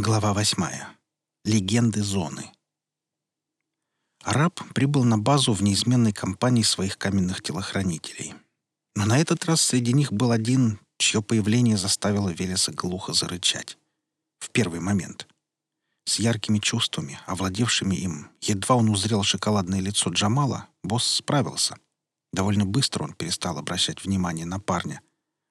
Глава восьмая. Легенды зоны. Араб прибыл на базу в неизменной компании своих каменных телохранителей. Но на этот раз среди них был один, чье появление заставило Велеса глухо зарычать. В первый момент. С яркими чувствами, овладевшими им, едва он узрел шоколадное лицо Джамала, босс справился. Довольно быстро он перестал обращать внимание на парня,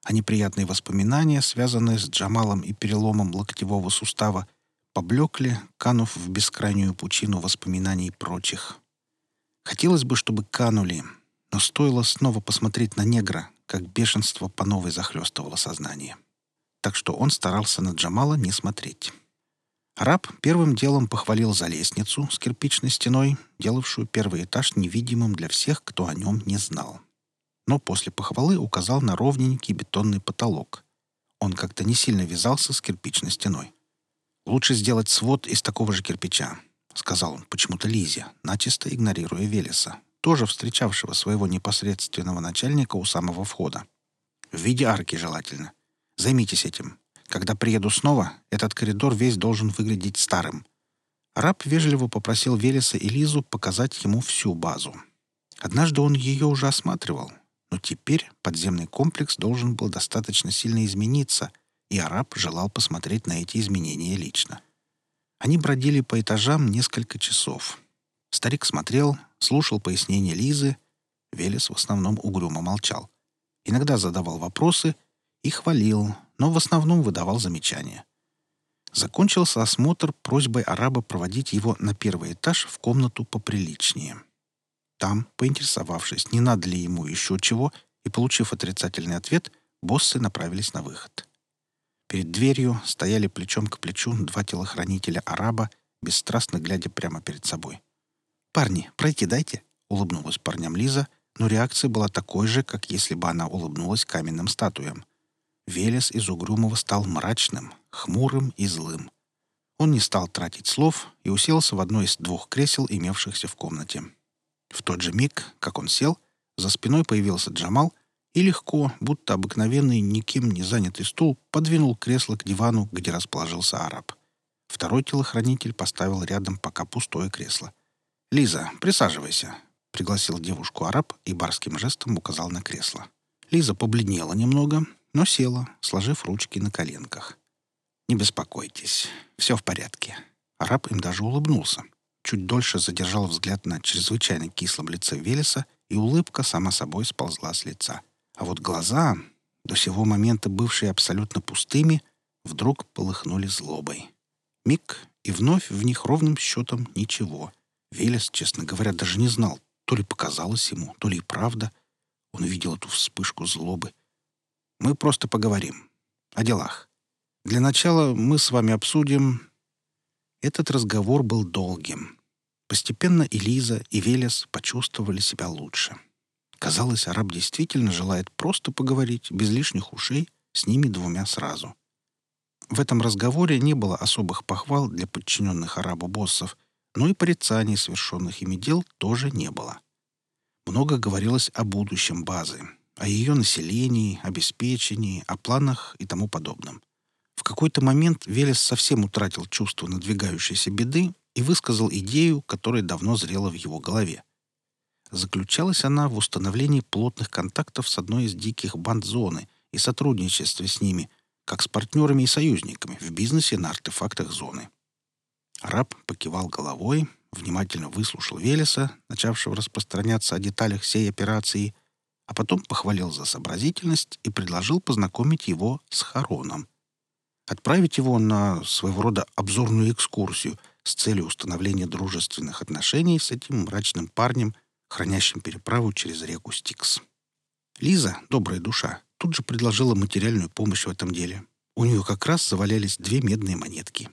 а неприятные воспоминания, связанные с Джамалом и переломом локтевого сустава, поблекли, канув в бескрайнюю пучину воспоминаний прочих. Хотелось бы, чтобы канули, но стоило снова посмотреть на негра, как бешенство по новой захлестывало сознание. Так что он старался на Джамала не смотреть. Раб первым делом похвалил за лестницу с кирпичной стеной, делавшую первый этаж невидимым для всех, кто о нем не знал но после похвалы указал на ровненький бетонный потолок. Он как-то не сильно вязался с кирпичной стеной. «Лучше сделать свод из такого же кирпича», — сказал он почему-то Лизе, начисто игнорируя Велеса, тоже встречавшего своего непосредственного начальника у самого входа. «В виде арки желательно. Займитесь этим. Когда приеду снова, этот коридор весь должен выглядеть старым». Раб вежливо попросил Велеса и Лизу показать ему всю базу. Однажды он ее уже осматривал, но теперь подземный комплекс должен был достаточно сильно измениться, и араб желал посмотреть на эти изменения лично. Они бродили по этажам несколько часов. Старик смотрел, слушал пояснения Лизы. Велес в основном угрюмо молчал. Иногда задавал вопросы и хвалил, но в основном выдавал замечания. Закончился осмотр просьбой араба проводить его на первый этаж в комнату поприличнее. Там, поинтересовавшись, не надо ли ему еще чего, и получив отрицательный ответ, боссы направились на выход. Перед дверью стояли плечом к плечу два телохранителя араба, бесстрастно глядя прямо перед собой. «Парни, пройти дайте!» — улыбнулась парням Лиза, но реакция была такой же, как если бы она улыбнулась каменным статуям. Велес из Угрюмова стал мрачным, хмурым и злым. Он не стал тратить слов и уселся в одно из двух кресел, имевшихся в комнате. В тот же миг, как он сел, за спиной появился Джамал и легко, будто обыкновенный, никем не занятый стул, подвинул кресло к дивану, где расположился араб. Второй телохранитель поставил рядом пока пустое кресло. «Лиза, присаживайся», — пригласил девушку араб и барским жестом указал на кресло. Лиза побледнела немного, но села, сложив ручки на коленках. «Не беспокойтесь, все в порядке». Араб им даже улыбнулся чуть дольше задержал взгляд на чрезвычайно кислом лице Велеса, и улыбка сама собой сползла с лица. А вот глаза, до сего момента бывшие абсолютно пустыми, вдруг полыхнули злобой. Миг, и вновь в них ровным счетом ничего. Велес, честно говоря, даже не знал, то ли показалось ему, то ли и правда. Он увидел эту вспышку злобы. «Мы просто поговорим. О делах. Для начала мы с вами обсудим...» Этот разговор был долгим. Постепенно и Лиза, и Велес почувствовали себя лучше. Казалось, араб действительно желает просто поговорить, без лишних ушей, с ними двумя сразу. В этом разговоре не было особых похвал для подчиненных арабу боссов, но и порицаний совершенных ими дел тоже не было. Много говорилось о будущем базы, о ее населении, обеспечении, о планах и тому подобном. В какой-то момент Велес совсем утратил чувство надвигающейся беды и высказал идею, которая давно зрела в его голове. Заключалась она в установлении плотных контактов с одной из диких банд зоны и сотрудничестве с ними, как с партнерами и союзниками в бизнесе на артефактах зоны. Раб покивал головой, внимательно выслушал Велеса, начавшего распространяться о деталях всей операции, а потом похвалил за сообразительность и предложил познакомить его с Хароном. Отправить его на своего рода обзорную экскурсию — с целью установления дружественных отношений с этим мрачным парнем, хранящим переправу через реку Стикс. Лиза, добрая душа, тут же предложила материальную помощь в этом деле. У нее как раз завалялись две медные монетки.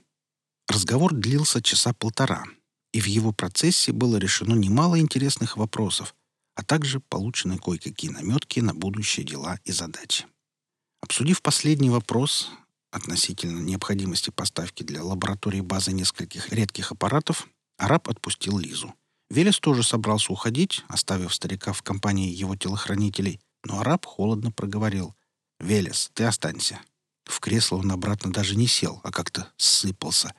Разговор длился часа полтора, и в его процессе было решено немало интересных вопросов, а также получены кое-какие наметки на будущие дела и задачи. Обсудив последний вопрос, относительно необходимости поставки для лаборатории базы нескольких редких аппаратов, араб отпустил Лизу. Велес тоже собрался уходить, оставив старика в компании его телохранителей, но араб холодно проговорил. «Велес, ты останься. В кресло он обратно даже не сел, а как-то сыпался.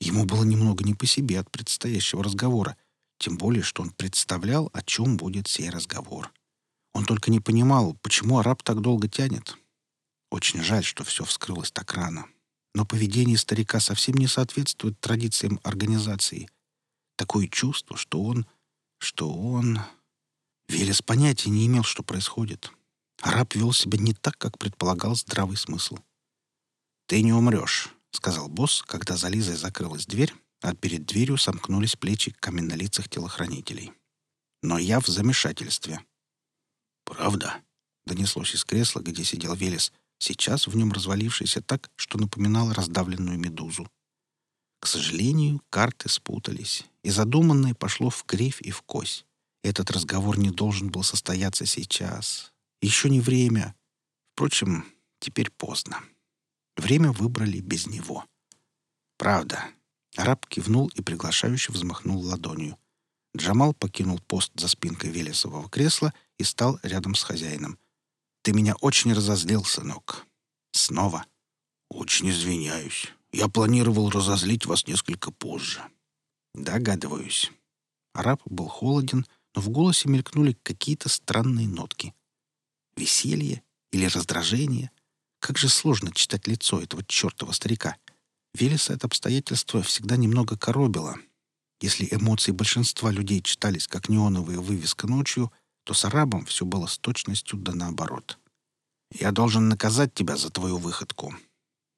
Ему было немного не по себе от предстоящего разговора, тем более, что он представлял, о чем будет сей разговор. Он только не понимал, почему араб так долго тянет. Очень жаль, что все вскрылось так рано. Но поведение старика совсем не соответствует традициям организации. Такое чувство, что он... что он... Велес понятия не имел, что происходит. Араб вел себя не так, как предполагал здравый смысл. «Ты не умрешь», — сказал босс, когда за Лизой закрылась дверь, а перед дверью сомкнулись плечи каменнолицых телохранителей. «Но я в замешательстве». «Правда?» — донеслось из кресла, где сидел Велес, сейчас в нем развалившийся так, что напоминал раздавленную медузу. К сожалению, карты спутались, и задуманное пошло в кривь и в кось. Этот разговор не должен был состояться сейчас. Еще не время. Впрочем, теперь поздно. Время выбрали без него. «Правда». Араб кивнул и приглашающе взмахнул ладонью. Джамал покинул пост за спинкой Велесового кресла и стал рядом с хозяином. Ты меня очень разозлил, сынок. Снова. Очень извиняюсь. Я планировал разозлить вас несколько позже. Догадываюсь. Араб был холоден, но в голосе мелькнули какие-то странные нотки. Веселье или раздражение? Как же сложно читать лицо этого чертова старика. Велеса это обстоятельство всегда немного коробило. Если эмоции большинства людей читались как неоновая вывеска ночью — то с арабом все было с точностью да наоборот. «Я должен наказать тебя за твою выходку.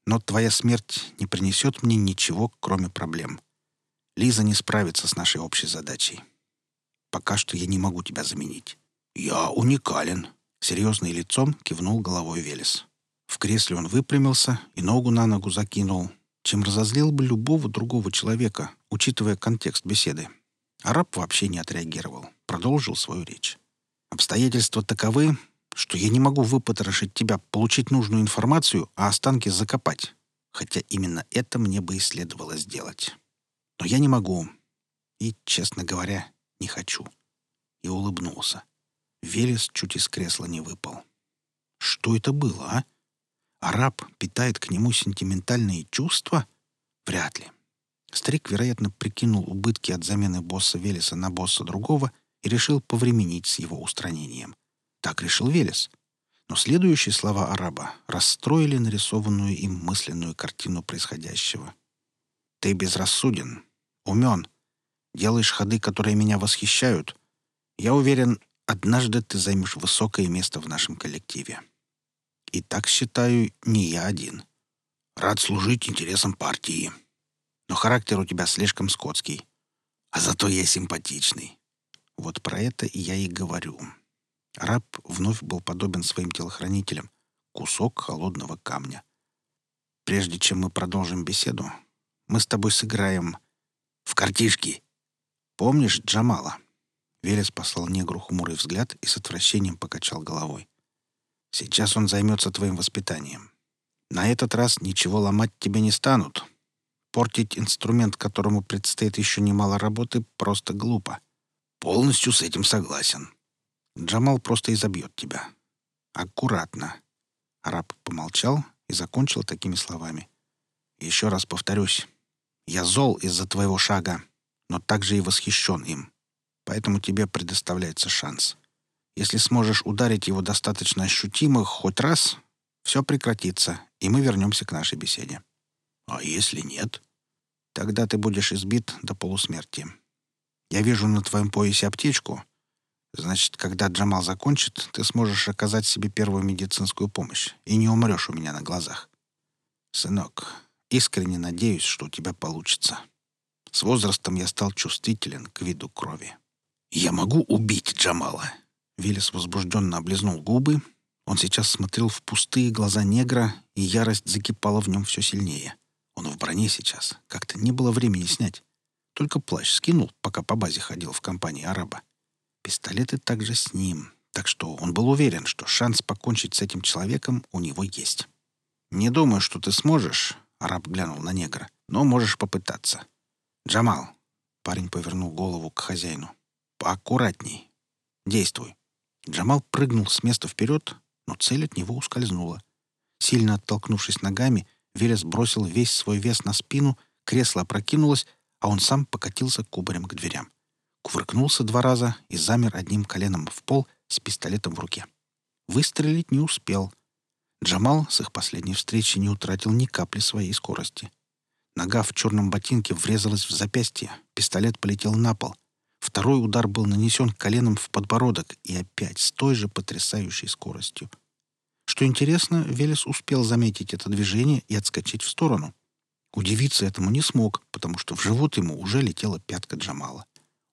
Но твоя смерть не принесет мне ничего, кроме проблем. Лиза не справится с нашей общей задачей. Пока что я не могу тебя заменить». «Я уникален», — серьезным лицом кивнул головой Велес. В кресле он выпрямился и ногу на ногу закинул, чем разозлил бы любого другого человека, учитывая контекст беседы. Араб вообще не отреагировал, продолжил свою речь. Обстоятельства таковы, что я не могу выпотрошить тебя, получить нужную информацию, а останки закопать. Хотя именно это мне бы и следовало сделать. Но я не могу. И, честно говоря, не хочу. И улыбнулся. Велес чуть из кресла не выпал. Что это было, а? Араб питает к нему сентиментальные чувства? Вряд ли. Старик, вероятно, прикинул убытки от замены босса Велеса на босса другого — и решил повременить с его устранением. Так решил Велес. Но следующие слова араба расстроили нарисованную им мысленную картину происходящего. «Ты безрассуден, умен, делаешь ходы, которые меня восхищают. Я уверен, однажды ты займешь высокое место в нашем коллективе. И так считаю не я один. Рад служить интересам партии. Но характер у тебя слишком скотский. А зато я симпатичный. Вот про это я и говорю. Раб вновь был подобен своим телохранителям. Кусок холодного камня. Прежде чем мы продолжим беседу, мы с тобой сыграем в картишки. Помнишь Джамала?» Велес послал негру хмурый взгляд и с отвращением покачал головой. «Сейчас он займется твоим воспитанием. На этот раз ничего ломать тебе не станут. Портить инструмент, которому предстоит еще немало работы, просто глупо. Полностью с этим согласен. Джамал просто изобьет тебя. Аккуратно. Араб помолчал и закончил такими словами. Еще раз повторюсь. Я зол из-за твоего шага, но также и восхищен им. Поэтому тебе предоставляется шанс. Если сможешь ударить его достаточно ощутимо хоть раз, все прекратится, и мы вернемся к нашей беседе. А если нет? Тогда ты будешь избит до полусмерти. Я вижу на твоем поясе аптечку. Значит, когда Джамал закончит, ты сможешь оказать себе первую медицинскую помощь и не умрешь у меня на глазах. Сынок, искренне надеюсь, что у тебя получится. С возрастом я стал чувствителен к виду крови. Я могу убить Джамала. Виллис возбужденно облизнул губы. Он сейчас смотрел в пустые глаза негра, и ярость закипала в нем все сильнее. Он в броне сейчас. Как-то не было времени снять. Только плащ скинул, пока по базе ходил в компании араба. Пистолеты также с ним, так что он был уверен, что шанс покончить с этим человеком у него есть. «Не думаю, что ты сможешь», — араб глянул на негра, — «но можешь попытаться». «Джамал», — парень повернул голову к хозяину, — «поаккуратней. Действуй». Джамал прыгнул с места вперед, но цель от него ускользнула. Сильно оттолкнувшись ногами, Велес бросил весь свой вес на спину, кресло опрокинулось, а он сам покатился кубарем к дверям. Кувыркнулся два раза и замер одним коленом в пол с пистолетом в руке. Выстрелить не успел. Джамал с их последней встречи не утратил ни капли своей скорости. Нога в черном ботинке врезалась в запястье, пистолет полетел на пол. Второй удар был нанесен коленом в подбородок и опять с той же потрясающей скоростью. Что интересно, Велес успел заметить это движение и отскочить в сторону. Удивиться этому не смог, потому что в живот ему уже летела пятка Джамала.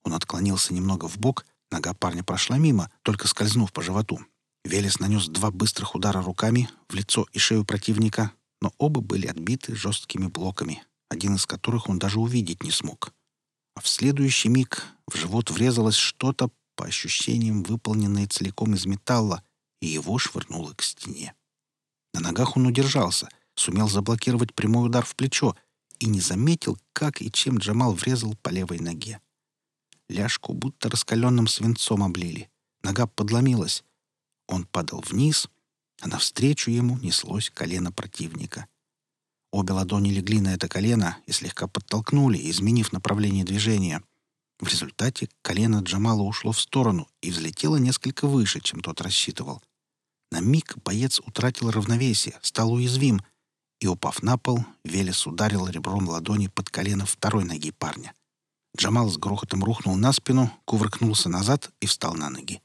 Он отклонился немного в бок, нога парня прошла мимо, только скользнув по животу. Велес нанес два быстрых удара руками в лицо и шею противника, но оба были отбиты жесткими блоками, один из которых он даже увидеть не смог. А в следующий миг в живот врезалось что-то, по ощущениям, выполненное целиком из металла, и его швырнуло к стене. На ногах он удержался, сумел заблокировать прямой удар в плечо и не заметил, как и чем Джамал врезал по левой ноге. Ляжку будто раскаленным свинцом облили. Нога подломилась. Он падал вниз, а навстречу ему неслось колено противника. Обе ладони легли на это колено и слегка подтолкнули, изменив направление движения. В результате колено Джамала ушло в сторону и взлетело несколько выше, чем тот рассчитывал. На миг боец утратил равновесие, стал уязвим, и, упав на пол, Велес ударил ребром ладони под колено второй ноги парня. Джамал с грохотом рухнул на спину, кувыркнулся назад и встал на ноги.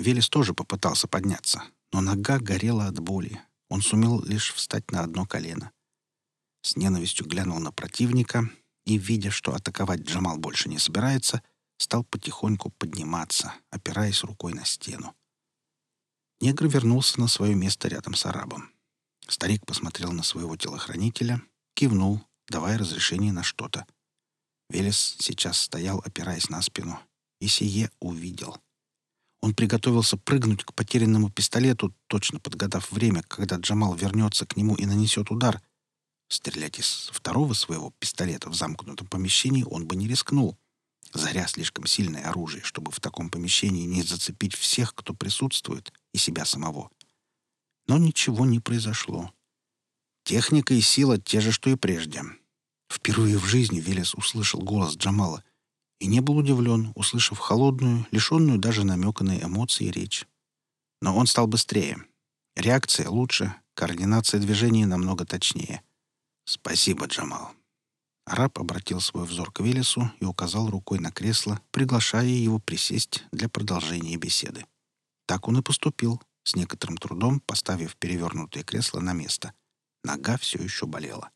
Велес тоже попытался подняться, но нога горела от боли. Он сумел лишь встать на одно колено с ненавистью глянул на противника и, видя, что атаковать Джамал больше не собирается, стал потихоньку подниматься, опираясь рукой на стену. Негр вернулся на свое место рядом с арабом. Старик посмотрел на своего телохранителя, кивнул, давая разрешение на что-то. Велес сейчас стоял, опираясь на спину, и сие увидел. Он приготовился прыгнуть к потерянному пистолету, точно подгадав время, когда Джамал вернется к нему и нанесет удар — Стрелять из второго своего пистолета в замкнутом помещении он бы не рискнул. Заря слишком сильное оружие, чтобы в таком помещении не зацепить всех, кто присутствует, и себя самого. Но ничего не произошло. Техника и сила те же, что и прежде. Впервые в жизни Велес услышал голос Джамала и не был удивлен, услышав холодную, лишенную даже намека на эмоции речь. Но он стал быстрее. Реакция лучше, координация движений намного точнее — «Спасибо, Джамал». Араб обратил свой взор к Велесу и указал рукой на кресло, приглашая его присесть для продолжения беседы. Так он и поступил, с некоторым трудом поставив перевернутое кресло на место. Нога все еще болела.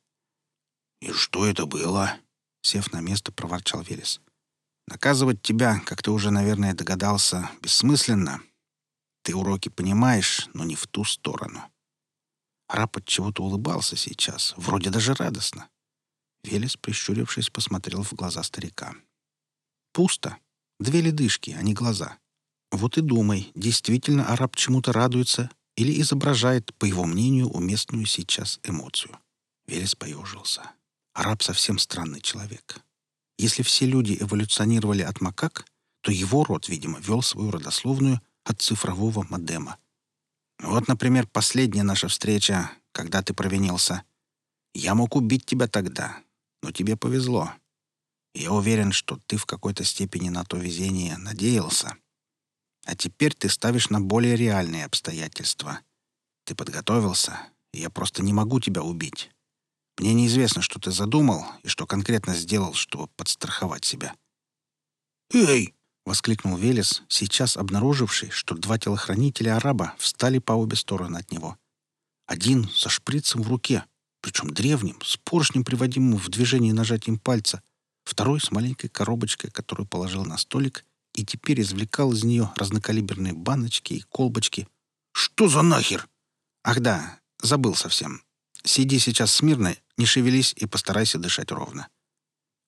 «И что это было?» — сев на место, проворчал Велес. «Наказывать тебя, как ты уже, наверное, догадался, бессмысленно. Ты уроки понимаешь, но не в ту сторону. Рап от чего-то улыбался сейчас, вроде даже радостно. Велес, прищурившись, посмотрел в глаза старика. Пусто. Две ледышки, а не глаза. Вот и думай, действительно араб чему-то радуется или изображает, по его мнению, уместную сейчас эмоцию. Велес поежился. Араб совсем странный человек. Если все люди эволюционировали от макак, то его род, видимо, вел свою родословную от цифрового модема — вот, например, последняя наша встреча, когда ты провинился. Я мог убить тебя тогда, но тебе повезло. Я уверен, что ты в какой-то степени на то везение надеялся. А теперь ты ставишь на более реальные обстоятельства. Ты подготовился, и я просто не могу тебя убить. Мне неизвестно, что ты задумал и что конкретно сделал, чтобы подстраховать себя. «Эй!» воскликнул Велес, сейчас обнаруживший, что два телохранителя араба встали по обе стороны от него. Один со шприцем в руке, причем древним, с поршнем, приводимым в движение нажатием пальца, второй с маленькой коробочкой, которую положил на столик и теперь извлекал из нее разнокалиберные баночки и колбочки. «Что за нахер?» «Ах да, забыл совсем. Сиди сейчас смирно, не шевелись и постарайся дышать ровно».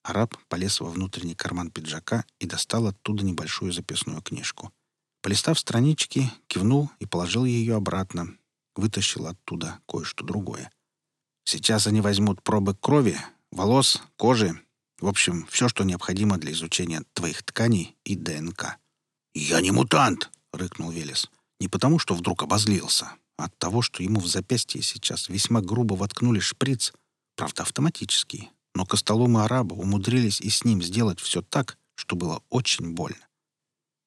Араб полез во внутренний карман пиджака и достал оттуда небольшую записную книжку. Полистав странички, кивнул и положил ее обратно. Вытащил оттуда кое-что другое. Сейчас они возьмут пробы крови, волос, кожи, в общем, все, что необходимо для изучения твоих тканей и ДНК. «Я не мутант!» — рыкнул Велес. Не потому, что вдруг обозлился, От того, что ему в запястье сейчас весьма грубо воткнули шприц, правда автоматический, но Костоломы араба умудрились и с ним сделать все так, что было очень больно.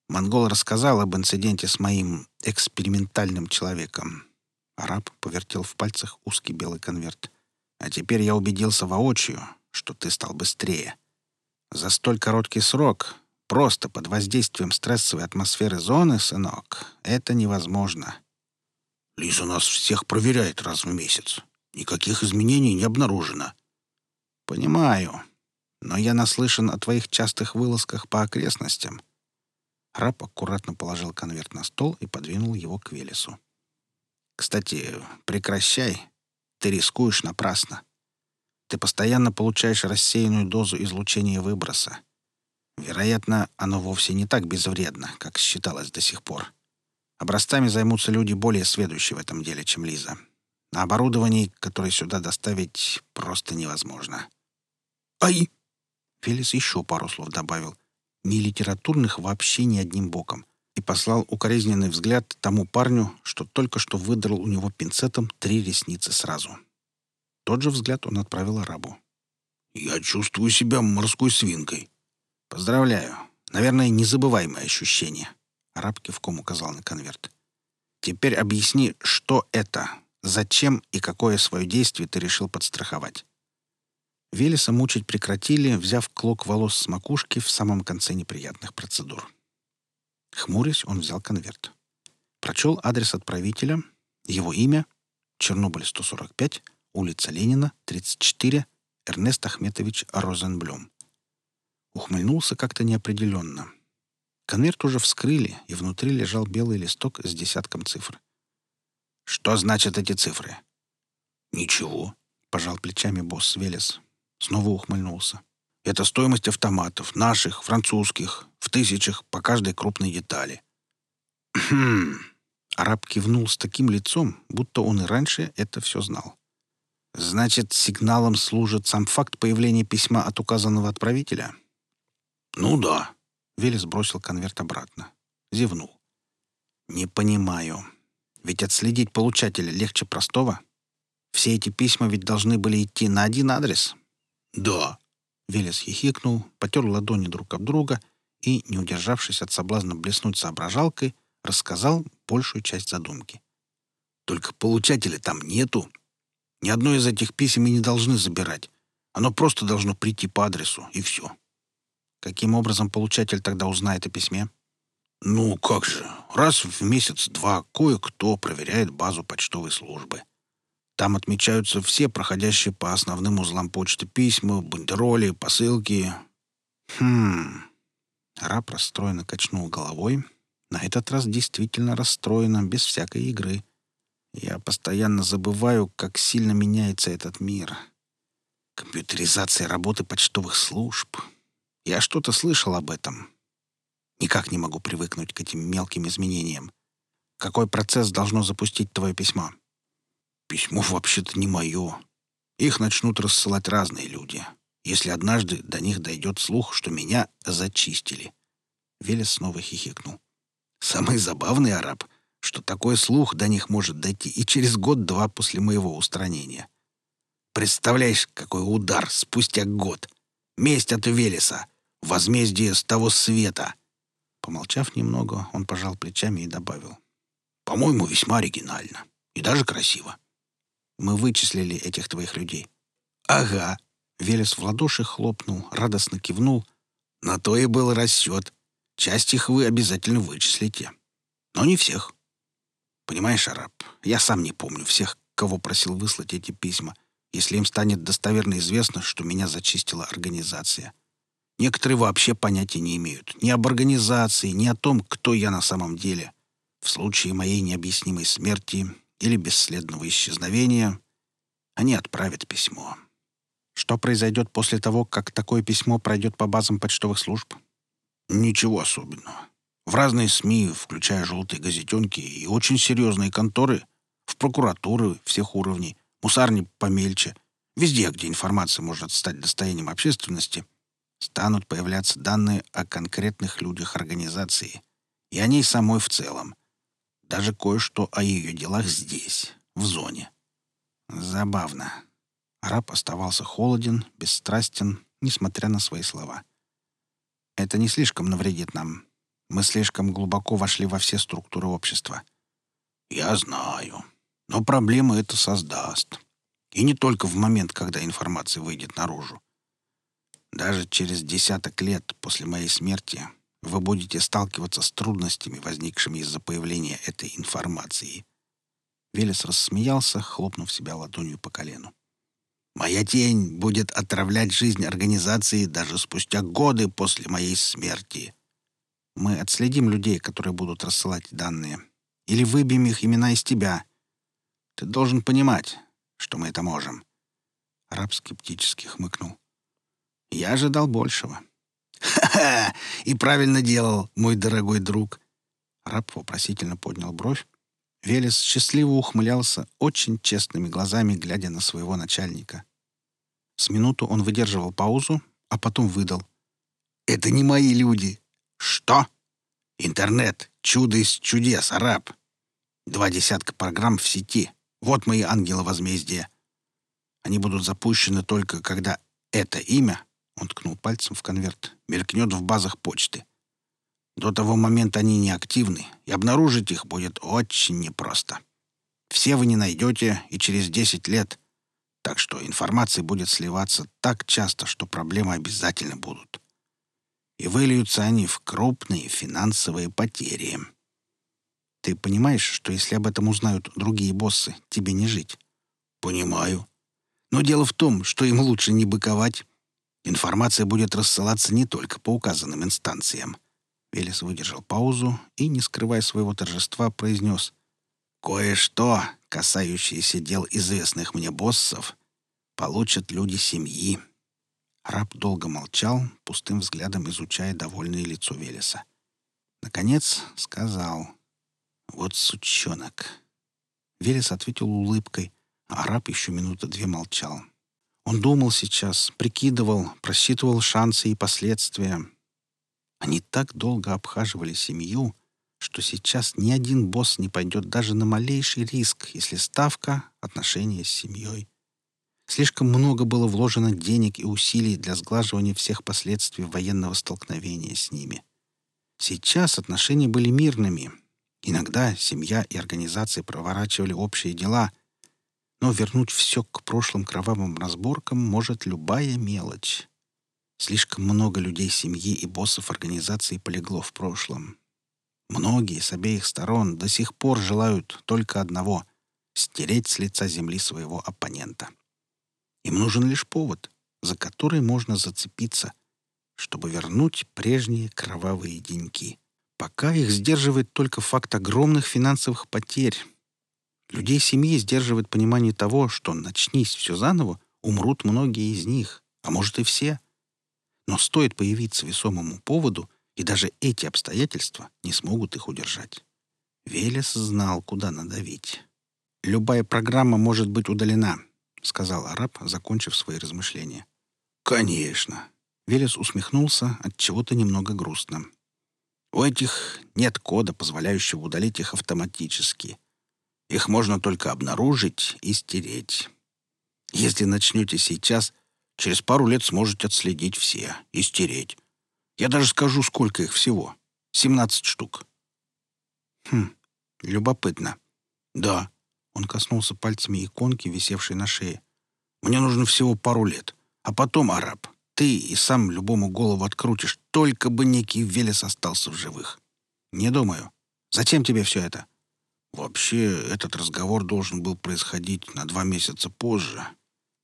Монгол рассказал об инциденте с моим экспериментальным человеком. Араб повертел в пальцах узкий белый конверт. А теперь я убедился воочию, что ты стал быстрее. За столь короткий срок, просто под воздействием стрессовой атмосферы зоны, сынок, это невозможно. Лиза нас всех проверяет раз в месяц. Никаких изменений не обнаружено. Понимаю. Но я наслышан о твоих частых вылазках по окрестностям. Раб аккуратно положил конверт на стол и подвинул его к Велесу. Кстати, прекращай. Ты рискуешь напрасно. Ты постоянно получаешь рассеянную дозу излучения выброса. Вероятно, оно вовсе не так безвредно, как считалось до сих пор. Образцами займутся люди более сведущие в этом деле, чем Лиза. На оборудовании, которое сюда доставить, просто невозможно. «Ай!» Фелис еще пару слов добавил. Не литературных вообще ни одним боком. И послал укоризненный взгляд тому парню, что только что выдрал у него пинцетом три ресницы сразу. Тот же взгляд он отправил арабу. «Я чувствую себя морской свинкой». «Поздравляю. Наверное, незабываемое ощущение». Араб кивком указал на конверт. «Теперь объясни, что это, зачем и какое свое действие ты решил подстраховать». Велеса мучить прекратили, взяв клок волос с макушки в самом конце неприятных процедур. Хмурясь, он взял конверт. Прочел адрес отправителя, его имя — Чернобыль 145, улица Ленина, 34, Эрнест Ахметович Розенблюм. Ухмыльнулся как-то неопределенно. Конверт уже вскрыли, и внутри лежал белый листок с десятком цифр. «Что значат эти цифры?» «Ничего», — пожал плечами босс Велес. Снова ухмыльнулся. «Это стоимость автоматов, наших, французских, в тысячах по каждой крупной детали». «Хм...» Араб кивнул с таким лицом, будто он и раньше это все знал. «Значит, сигналом служит сам факт появления письма от указанного отправителя?» «Ну да», Велес бросил конверт обратно. Зевнул. «Не понимаю. Ведь отследить получателя легче простого. Все эти письма ведь должны были идти на один адрес». «Да». Велес хихикнул, потер ладони друг об друга и, не удержавшись от соблазна блеснуть соображалкой, рассказал большую часть задумки. «Только получателя там нету. Ни одно из этих писем мы не должны забирать. Оно просто должно прийти по адресу, и все». Каким образом получатель тогда узнает о письме? Ну, как же, раз в месяц-два кое-кто проверяет базу почтовой службы. Там отмечаются все проходящие по основным узлам почты письма, бандероли, посылки. Хм. Раб расстроенно качнул головой. На этот раз действительно расстроена, без всякой игры. Я постоянно забываю, как сильно меняется этот мир. Компьютеризация работы почтовых служб, я что-то слышал об этом. Никак не могу привыкнуть к этим мелким изменениям. Какой процесс должно запустить твое письмо? Письмо вообще-то не мое. Их начнут рассылать разные люди, если однажды до них дойдет слух, что меня зачистили. Велес снова хихикнул. Самый забавный араб, что такой слух до них может дойти и через год-два после моего устранения. Представляешь, какой удар спустя год. Месть от Велеса. Возмездие с того света!» Помолчав немного, он пожал плечами и добавил. «По-моему, весьма оригинально. И даже красиво». «Мы вычислили этих твоих людей». «Ага». Велес в ладоши хлопнул, радостно кивнул. «На то и был расчет. Часть их вы обязательно вычислите. Но не всех. Понимаешь, араб, я сам не помню всех, кого просил выслать эти письма, если им станет достоверно известно, что меня зачистила организация». Некоторые вообще понятия не имеют ни об организации, ни о том, кто я на самом деле. В случае моей необъяснимой смерти или бесследного исчезновения они отправят письмо. Что произойдет после того, как такое письмо пройдет по базам почтовых служб? Ничего особенного. В разные СМИ, включая желтые газетенки и очень серьезные конторы, в прокуратуры всех уровней, мусарни помельче, везде, где информация может стать достоянием общественности — станут появляться данные о конкретных людях организации и о ней самой в целом. Даже кое-что о ее делах здесь, в зоне. Забавно. Араб оставался холоден, бесстрастен, несмотря на свои слова. Это не слишком навредит нам. Мы слишком глубоко вошли во все структуры общества. Я знаю. Но проблема это создаст. И не только в момент, когда информация выйдет наружу. Даже через десяток лет после моей смерти вы будете сталкиваться с трудностями, возникшими из-за появления этой информации. Велес рассмеялся, хлопнув себя ладонью по колену. Моя тень будет отравлять жизнь организации даже спустя годы после моей смерти. Мы отследим людей, которые будут рассылать данные. Или выбьем их имена из тебя. Ты должен понимать, что мы это можем. Раб скептически хмыкнул. Я ожидал большего. «Ха-ха! И правильно делал, мой дорогой друг!» Раб вопросительно поднял бровь. Велес счастливо ухмылялся, очень честными глазами глядя на своего начальника. С минуту он выдерживал паузу, а потом выдал. «Это не мои люди!» «Что?» «Интернет! Чудо из чудес, араб!» Два десятка программ в сети. Вот мои ангелы возмездия. Они будут запущены только когда это имя, он ткнул пальцем в конверт, мелькнет в базах почты. До того момента они неактивны, и обнаружить их будет очень непросто. Все вы не найдете и через 10 лет, так что информация будет сливаться так часто, что проблемы обязательно будут. И выльются они в крупные финансовые потери. Ты понимаешь, что если об этом узнают другие боссы, тебе не жить? Понимаю. Но дело в том, что им лучше не быковать. Информация будет рассылаться не только по указанным инстанциям. Велес выдержал паузу и, не скрывая своего торжества, произнес «Кое-что, касающееся дел известных мне боссов, получат люди семьи». Раб долго молчал, пустым взглядом изучая довольное лицо Велеса. Наконец сказал «Вот сучонок». Велес ответил улыбкой, а раб еще минуты две молчал. Он думал сейчас, прикидывал, просчитывал шансы и последствия, они так долго обхаживали семью, что сейчас ни один босс не пойдет даже на малейший риск, если ставка — отношения с семьей. Слишком много было вложено денег и усилий для сглаживания всех последствий военного столкновения с ними. Сейчас отношения были мирными. Иногда семья и организации проворачивали общие дела, но вернуть все к прошлым кровавым разборкам может любая мелочь. Слишком много людей семьи и боссов организации полегло в прошлом. Многие с обеих сторон до сих пор желают только одного — стереть с лица земли своего оппонента. Им нужен лишь повод, за который можно зацепиться, чтобы вернуть прежние кровавые деньки. Пока их сдерживает только факт огромных финансовых потерь. Людей семьи сдерживает понимание того, что начнись все заново, умрут многие из них, а может и все — но стоит появиться весомому поводу, и даже эти обстоятельства не смогут их удержать. Велес знал, куда надавить. «Любая программа может быть удалена», — сказал араб, закончив свои размышления. «Конечно». Велес усмехнулся от чего-то немного грустно. «У этих нет кода, позволяющего удалить их автоматически. Их можно только обнаружить и стереть. Если начнете сейчас, Через пару лет сможете отследить все и стереть. Я даже скажу, сколько их всего. 17 штук. Хм, любопытно. Да. Он коснулся пальцами иконки, висевшей на шее. Мне нужно всего пару лет. А потом, араб, ты и сам любому голову открутишь, только бы некий Велес остался в живых. Не думаю. Зачем тебе все это? Вообще, этот разговор должен был происходить на два месяца позже.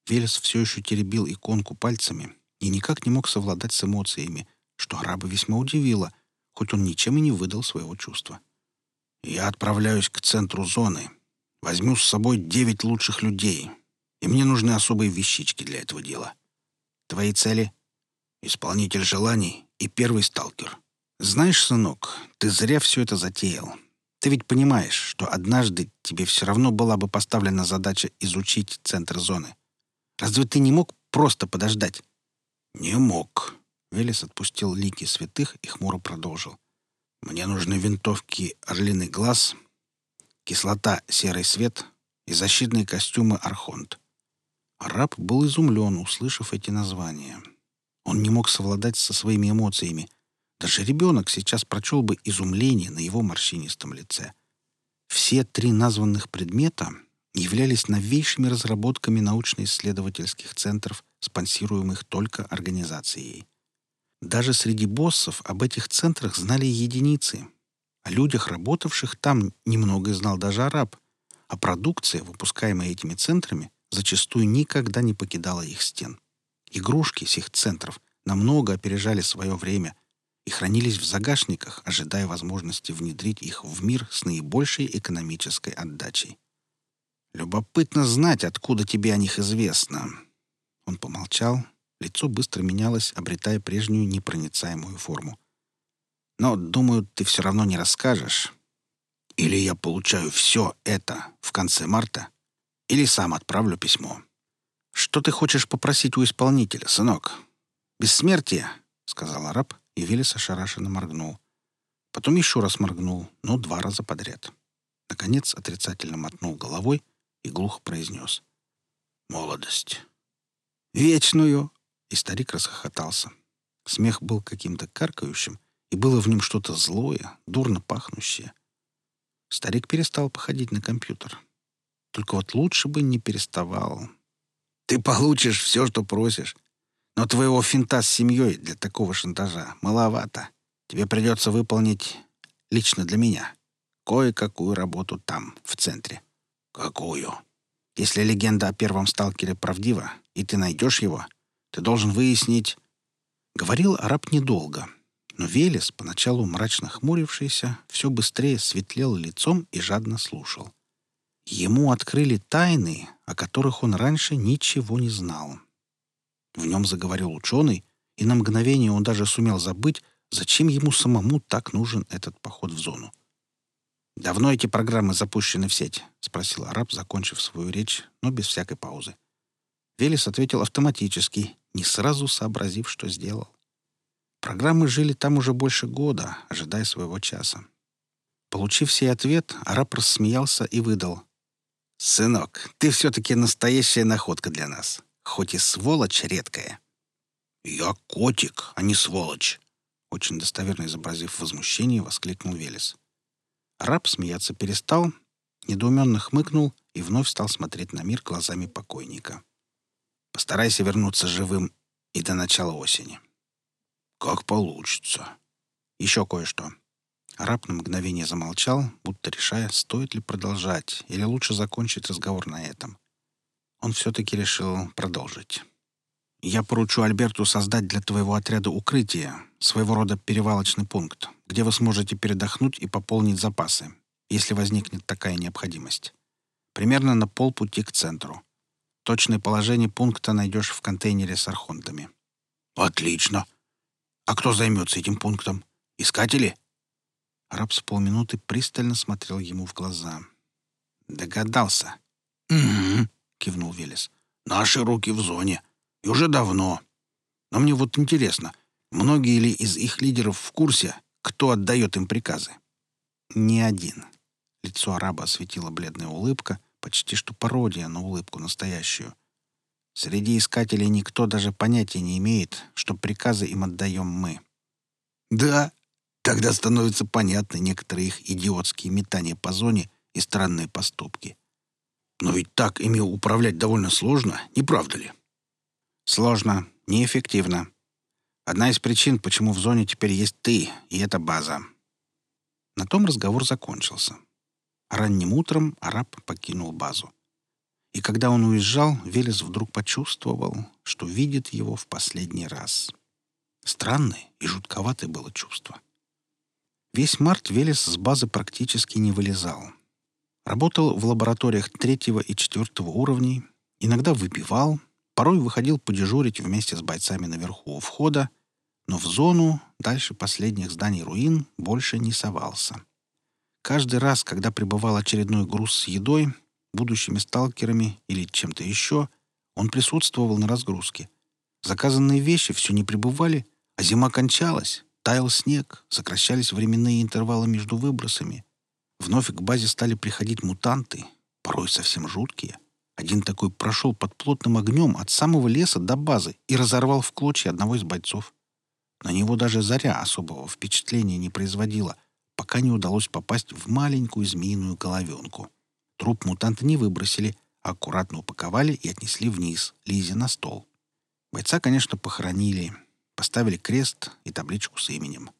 Велес все еще теребил иконку пальцами и никак не мог совладать с эмоциями, что араба весьма удивило, хоть он ничем и не выдал своего чувства. «Я отправляюсь к центру зоны. Возьму с собой девять лучших людей, и мне нужны особые вещички для этого дела. Твои цели — исполнитель желаний и первый сталкер. Знаешь, сынок, ты зря все это затеял. Ты ведь понимаешь, что однажды тебе все равно была бы поставлена задача изучить центр зоны. Разве ты не мог просто подождать?» «Не мог». Велес отпустил лики святых и хмуро продолжил. «Мне нужны винтовки «Орлиный глаз», Кислота — серый свет и защитные костюмы Архонт. Араб был изумлен, услышав эти названия. Он не мог совладать со своими эмоциями. Даже ребенок сейчас прочел бы изумление на его морщинистом лице. Все три названных предмета являлись новейшими разработками научно-исследовательских центров, спонсируемых только организацией. Даже среди боссов об этих центрах знали единицы. О людях, работавших там, немного знал даже араб, а продукция, выпускаемая этими центрами, зачастую никогда не покидала их стен. Игрушки с их центров намного опережали свое время и хранились в загашниках, ожидая возможности внедрить их в мир с наибольшей экономической отдачей. «Любопытно знать, откуда тебе о них известно». Он помолчал, лицо быстро менялось, обретая прежнюю непроницаемую форму. «Но, думаю, ты все равно не расскажешь. Или я получаю все это в конце марта, или сам отправлю письмо. Что ты хочешь попросить у исполнителя, сынок? Бессмертие?» — сказал араб, и Велес ошарашенно моргнул. Потом еще раз моргнул, но два раза подряд. Наконец отрицательно мотнул головой и глухо произнес. «Молодость». «Вечную!» И старик расхохотался. Смех был каким-то каркающим, и было в нем что-то злое, дурно пахнущее. Старик перестал походить на компьютер. Только вот лучше бы не переставал. «Ты получишь все, что просишь. Но твоего финта с семьей для такого шантажа маловато. Тебе придется выполнить лично для меня кое-какую работу там, в центре. Какую? Если легенда о первом сталкере правдива, и ты найдешь его, ты должен выяснить... Говорил араб недолго, но Велес, поначалу мрачно хмурившийся, все быстрее светлел лицом и жадно слушал. Ему открыли тайны, о которых он раньше ничего не знал. В нем заговорил ученый, и на мгновение он даже сумел забыть, зачем ему самому так нужен этот поход в зону. «Давно эти программы запущены в сеть?» — спросил араб, закончив свою речь, но без всякой паузы. Велес ответил автоматически, не сразу сообразив, что сделал. Программы жили там уже больше года, ожидая своего часа. Получив сей ответ, араб рассмеялся и выдал. «Сынок, ты все-таки настоящая находка для нас хоть и сволочь редкая. «Я котик, а не сволочь!» Очень достоверно изобразив возмущение, воскликнул Велес. Раб смеяться перестал, недоуменно хмыкнул и вновь стал смотреть на мир глазами покойника. «Постарайся вернуться живым и до начала осени». «Как получится». «Еще кое-что». Раб на мгновение замолчал, будто решая, стоит ли продолжать или лучше закончить разговор на этом он все-таки решил продолжить. «Я поручу Альберту создать для твоего отряда укрытие, своего рода перевалочный пункт, где вы сможете передохнуть и пополнить запасы, если возникнет такая необходимость. Примерно на полпути к центру. Точное положение пункта найдешь в контейнере с архонтами». «Отлично. А кто займется этим пунктом? Искатели?» Раб с полминуты пристально смотрел ему в глаза. «Догадался». «Угу», кивнул Велес. «Наши руки в зоне. И уже давно. Но мне вот интересно, многие ли из их лидеров в курсе, кто отдает им приказы?» «Ни один». Лицо араба осветила бледная улыбка, почти что пародия на улыбку настоящую. «Среди искателей никто даже понятия не имеет, что приказы им отдаем мы». «Да, тогда становятся понятны некоторые их идиотские метания по зоне и странные поступки. Но ведь так ими управлять довольно сложно, не правда ли? Сложно, неэффективно. Одна из причин, почему в зоне теперь есть ты, и эта база. На том разговор закончился. Ранним утром араб покинул базу. И когда он уезжал, Велес вдруг почувствовал, что видит его в последний раз. Странное и жутковатое было чувство. Весь март Велес с базы практически не вылезал. Работал в лабораториях третьего и четвертого уровней, иногда выпивал, порой выходил подежурить вместе с бойцами наверху у входа, но в зону, дальше последних зданий руин, больше не совался. Каждый раз, когда прибывал очередной груз с едой, будущими сталкерами или чем-то еще, он присутствовал на разгрузке. Заказанные вещи все не прибывали, а зима кончалась, таял снег, сокращались временные интервалы между выбросами — Вновь к базе стали приходить мутанты, порой совсем жуткие. Один такой прошел под плотным огнем от самого леса до базы и разорвал в клочья одного из бойцов. На него даже заря особого впечатления не производила, пока не удалось попасть в маленькую змеиную головенку. Труп мутанта не выбросили, аккуратно упаковали и отнесли вниз, Лизе на стол. Бойца, конечно, похоронили, поставили крест и табличку с именем.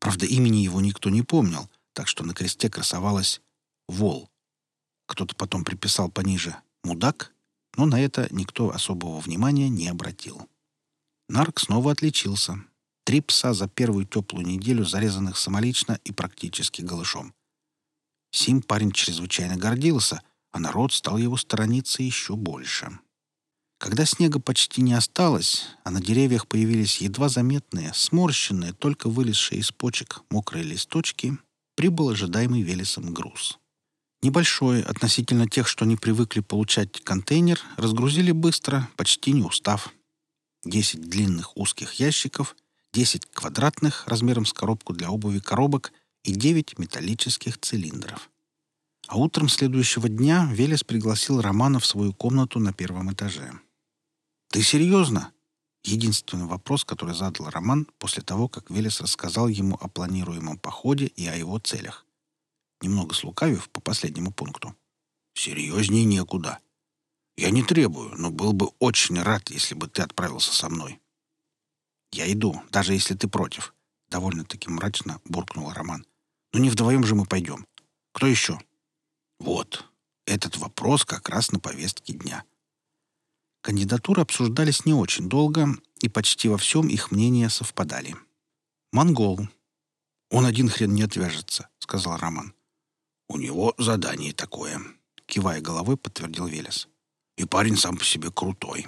Правда, имени его никто не помнил, так что на кресте красовалось «Вол». Кто-то потом приписал пониже «Мудак», но на это никто особого внимания не обратил. Нарк снова отличился. Три пса за первую теплую неделю, зарезанных самолично и практически голышом. Сим парень чрезвычайно гордился, а народ стал его сторониться еще больше. Когда снега почти не осталось, а на деревьях появились едва заметные, сморщенные, только вылезшие из почек мокрые листочки, прибыл ожидаемый Велесом груз. Небольшой, относительно тех, что они привыкли получать контейнер, разгрузили быстро, почти не устав. 10 длинных узких ящиков, 10 квадратных размером с коробку для обуви коробок и 9 металлических цилиндров. А утром следующего дня Велес пригласил Романа в свою комнату на первом этаже. «Ты серьезно?» Единственный вопрос, который задал Роман после того, как Велес рассказал ему о планируемом походе и о его целях. Немного слукавив по последнему пункту. «Серьезнее некуда. Я не требую, но был бы очень рад, если бы ты отправился со мной». «Я иду, даже если ты против», — довольно-таки мрачно буркнул Роман. «Но не вдвоем же мы пойдем. Кто еще?» «Вот, этот вопрос как раз на повестке дня». Кандидатуры обсуждались не очень долго, и почти во всем их мнения совпадали. «Монгол». «Он один хрен не отвяжется», — сказал Роман. «У него задание такое», — кивая головой, подтвердил Велес. И парень сам по себе крутой.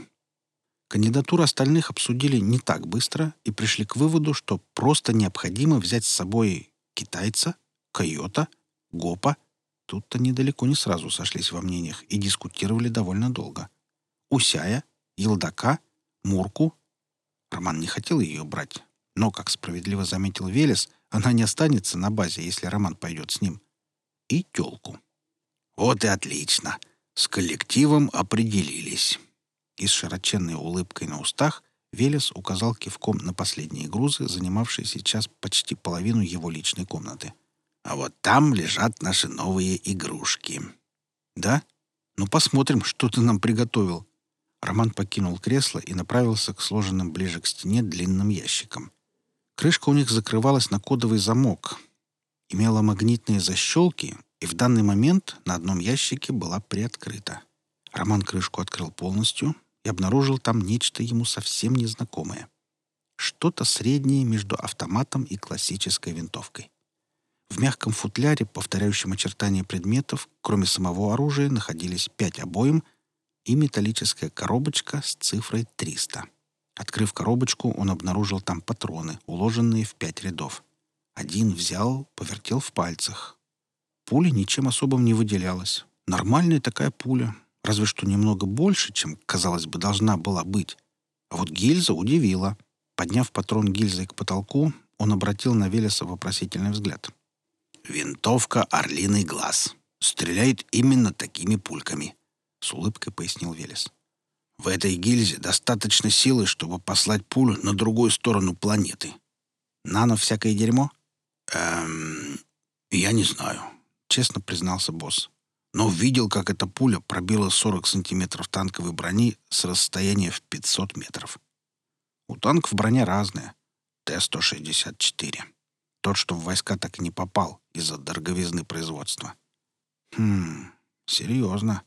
Кандидатуру остальных обсудили не так быстро и пришли к выводу, что просто необходимо взять с собой китайца, койота, гопа. Тут-то недалеко не сразу сошлись во мнениях и дискутировали довольно долго. Усяя, Елдака, Мурку. Роман не хотел ее брать, но, как справедливо заметил Велес, она не останется на базе, если Роман пойдет с ним. И тёлку. «Вот и отлично!» С коллективом определились. И с широченной улыбкой на устах Велес указал кивком на последние грузы, занимавшие сейчас почти половину его личной комнаты. «А вот там лежат наши новые игрушки». «Да? Ну посмотрим, что ты нам приготовил». Роман покинул кресло и направился к сложенным ближе к стене длинным ящикам. Крышка у них закрывалась на кодовый замок. Имела магнитные защелки и в данный момент на одном ящике была приоткрыта. Роман крышку открыл полностью и обнаружил там нечто ему совсем незнакомое. Что-то среднее между автоматом и классической винтовкой. В мягком футляре, повторяющем очертания предметов, кроме самого оружия, находились пять обоим и металлическая коробочка с цифрой 300. Открыв коробочку, он обнаружил там патроны, уложенные в пять рядов. Один взял, повертел в пальцах, Пуля ничем особым не выделялась. Нормальная такая пуля, разве что немного больше, чем, казалось бы, должна была быть. А вот гильза удивила. Подняв патрон гильзой к потолку, он обратил на Велеса вопросительный взгляд. «Винтовка «Орлиный глаз». Стреляет именно такими пульками», — с улыбкой пояснил Велес. «В этой гильзе достаточно силы, чтобы послать пулю на другую сторону планеты. Нано всякое дерьмо?» «Эм... Я не знаю честно признался босс. Но видел, как эта пуля пробила 40 сантиметров танковой брони с расстояния в 500 метров. У танков броня разная. Т-164. Тот, что в войска так и не попал из-за дороговизны производства. Хм, серьезно.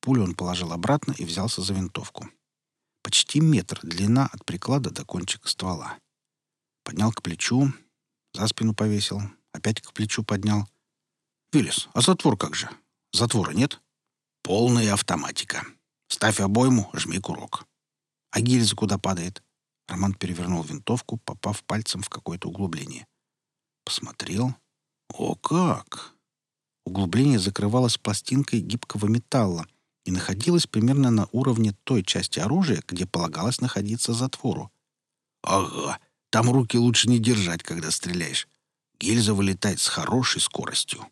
Пулю он положил обратно и взялся за винтовку. Почти метр длина от приклада до кончика ствола. Поднял к плечу, за спину повесил, опять к плечу поднял. «Виллис, а затвор как же? Затвора нет?» «Полная автоматика. Ставь обойму, жми курок». «А гильза куда падает?» Роман перевернул винтовку, попав пальцем в какое-то углубление. Посмотрел. «О как!» Углубление закрывалось пластинкой гибкого металла и находилось примерно на уровне той части оружия, где полагалось находиться затвору. «Ага, там руки лучше не держать, когда стреляешь. Гильза вылетает с хорошей скоростью.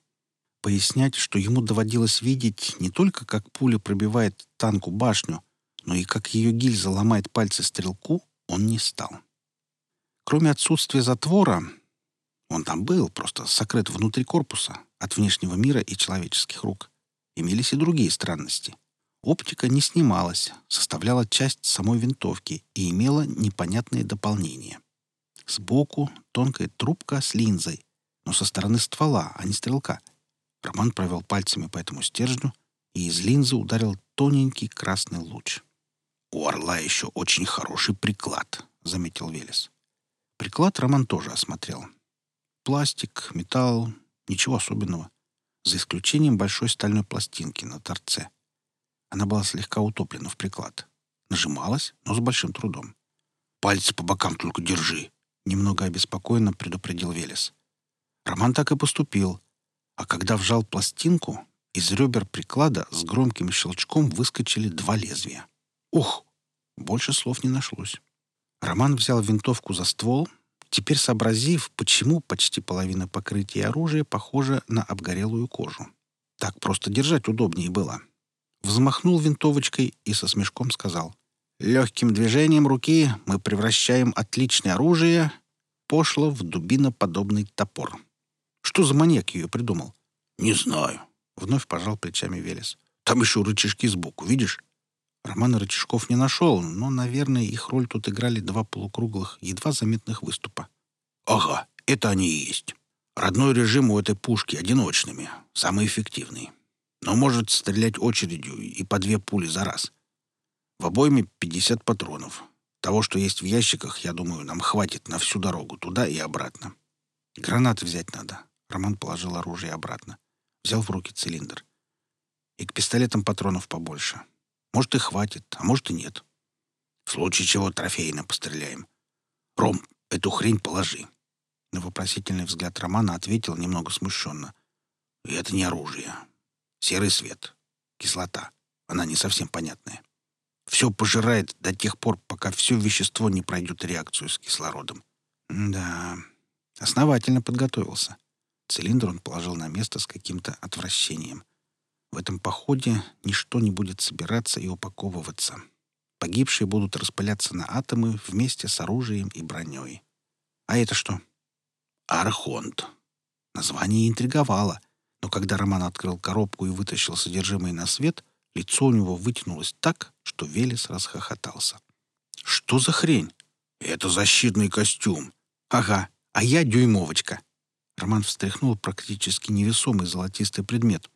Пояснять, что ему доводилось видеть не только, как пуля пробивает танку башню, но и как ее гильза ломает пальцы стрелку, он не стал. Кроме отсутствия затвора, он там был, просто сокрыт внутри корпуса, от внешнего мира и человеческих рук, имелись и другие странности. Оптика не снималась, составляла часть самой винтовки и имела непонятные дополнения. Сбоку тонкая трубка с линзой, но со стороны ствола, а не стрелка. Роман провел пальцами по этому стержню, и из линзы ударил тоненький красный луч. «У орла еще очень хороший приклад», — заметил Велес. Приклад Роман тоже осмотрел. Пластик, металл, ничего особенного. За исключением большой стальной пластинки на торце. Она была слегка утоплена в приклад. Нажималась, но с большим трудом. «Пальцы по бокам только держи», — немного обеспокоенно предупредил Велес. Роман так и поступил. А когда вжал пластинку, из ребер приклада с громким щелчком выскочили два лезвия. Ух! Больше слов не нашлось. Роман взял винтовку за ствол, теперь сообразив, почему почти половина покрытия оружия похожа на обгорелую кожу. Так просто держать удобнее было. Взмахнул винтовочкой и со смешком сказал. Легким движением руки мы превращаем отличное оружие пошло в дубиноподобный топор. Что за маньяк ее придумал? Не знаю. Вновь пожал плечами Велес. Там еще рычажки сбоку, видишь? Роман рычажков не нашел, но, наверное, их роль тут играли два полукруглых, едва заметных выступа. Ага, это они и есть. Родной режим у этой пушки одиночными, самый эффективный. Но может стрелять очередью и по две пули за раз. В обойме 50 патронов. Того, что есть в ящиках, я думаю, нам хватит на всю дорогу туда и обратно. Гранаты взять надо. Роман положил оружие обратно. Взял в руки цилиндр. И к пистолетам патронов побольше. Может, и хватит, а может и нет. В случае чего трофейно постреляем. Ром, эту хрень положи. На вопросительный взгляд Романа ответил немного смущенно. И это не оружие. Серый свет. Кислота. Она не совсем понятная. Все пожирает до тех пор, пока все вещество не пройдет реакцию с кислородом. Да, основательно подготовился. Цилиндр он положил на место с каким-то отвращением. В этом походе ничто не будет собираться и упаковываться. Погибшие будут распыляться на атомы вместе с оружием и броней. А это что? Архонт. Название интриговало, но когда Роман открыл коробку и вытащил содержимое на свет, лицо у него вытянулось так, что Велес расхохотался. «Что за хрень?» «Это защитный костюм». «Ага, а я дюймовочка». Роман встряхнул практически невесомый золотистый предмет.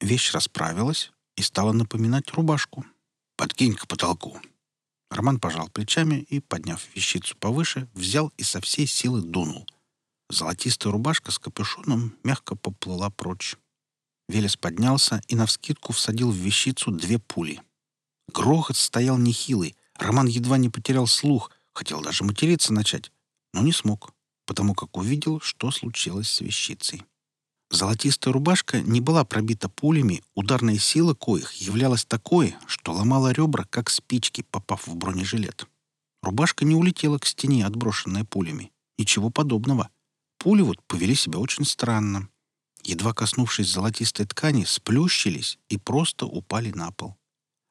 Вещь расправилась и стала напоминать рубашку. «Подкинь к потолку». Роман пожал плечами и, подняв вещицу повыше, взял и со всей силы дунул. Золотистая рубашка с капюшоном мягко поплыла прочь. Велес поднялся и навскидку всадил в вещицу две пули. Грохот стоял нехилый. Роман едва не потерял слух, хотел даже материться начать, но не смог, потому как увидел, что случилось с вещицей. Золотистая рубашка не была пробита пулями, ударная сила коих являлась такой, что ломала ребра, как спички, попав в бронежилет. Рубашка не улетела к стене, отброшенная пулями. Ничего подобного. Пули вот повели себя очень странно едва коснувшись золотистой ткани, сплющились и просто упали на пол.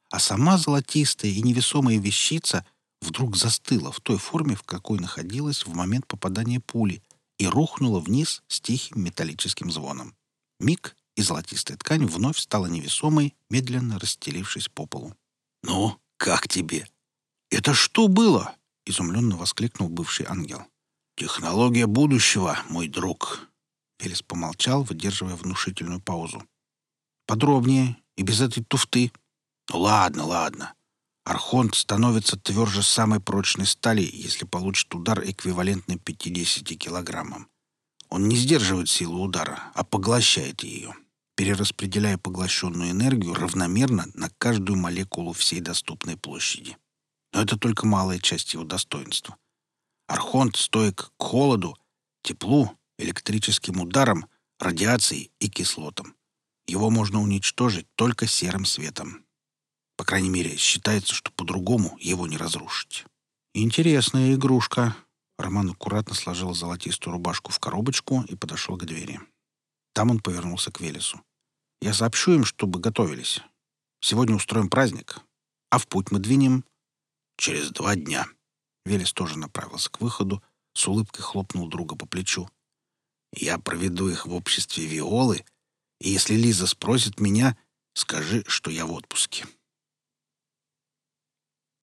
А сама золотистая и невесомая вещица вдруг застыла в той форме, в какой находилась в момент попадания пули, и рухнула вниз с тихим металлическим звоном. Миг, и золотистая ткань вновь стала невесомой, медленно расстелившись по полу. «Ну, как тебе?» «Это что было?» — изумленно воскликнул бывший ангел. «Технология будущего, мой друг», Велес помолчал, выдерживая внушительную паузу. «Подробнее и без этой туфты». «Ну ладно, ладно. Архонт становится тверже самой прочной стали, если получит удар, эквивалентный 50 килограммам. Он не сдерживает силу удара, а поглощает ее, перераспределяя поглощенную энергию равномерно на каждую молекулу всей доступной площади. Но это только малая часть его достоинства. Архонт стоек к холоду, теплу электрическим ударом, радиацией и кислотом. Его можно уничтожить только серым светом. По крайней мере, считается, что по-другому его не разрушить. Интересная игрушка. Роман аккуратно сложил золотистую рубашку в коробочку и подошел к двери. Там он повернулся к Велесу. «Я сообщу им, чтобы готовились. Сегодня устроим праздник, а в путь мы двинем через два дня». Велес тоже направился к выходу, с улыбкой хлопнул друга по плечу. «Я проведу их в обществе Виолы, и если Лиза спросит меня, скажи, что я в отпуске».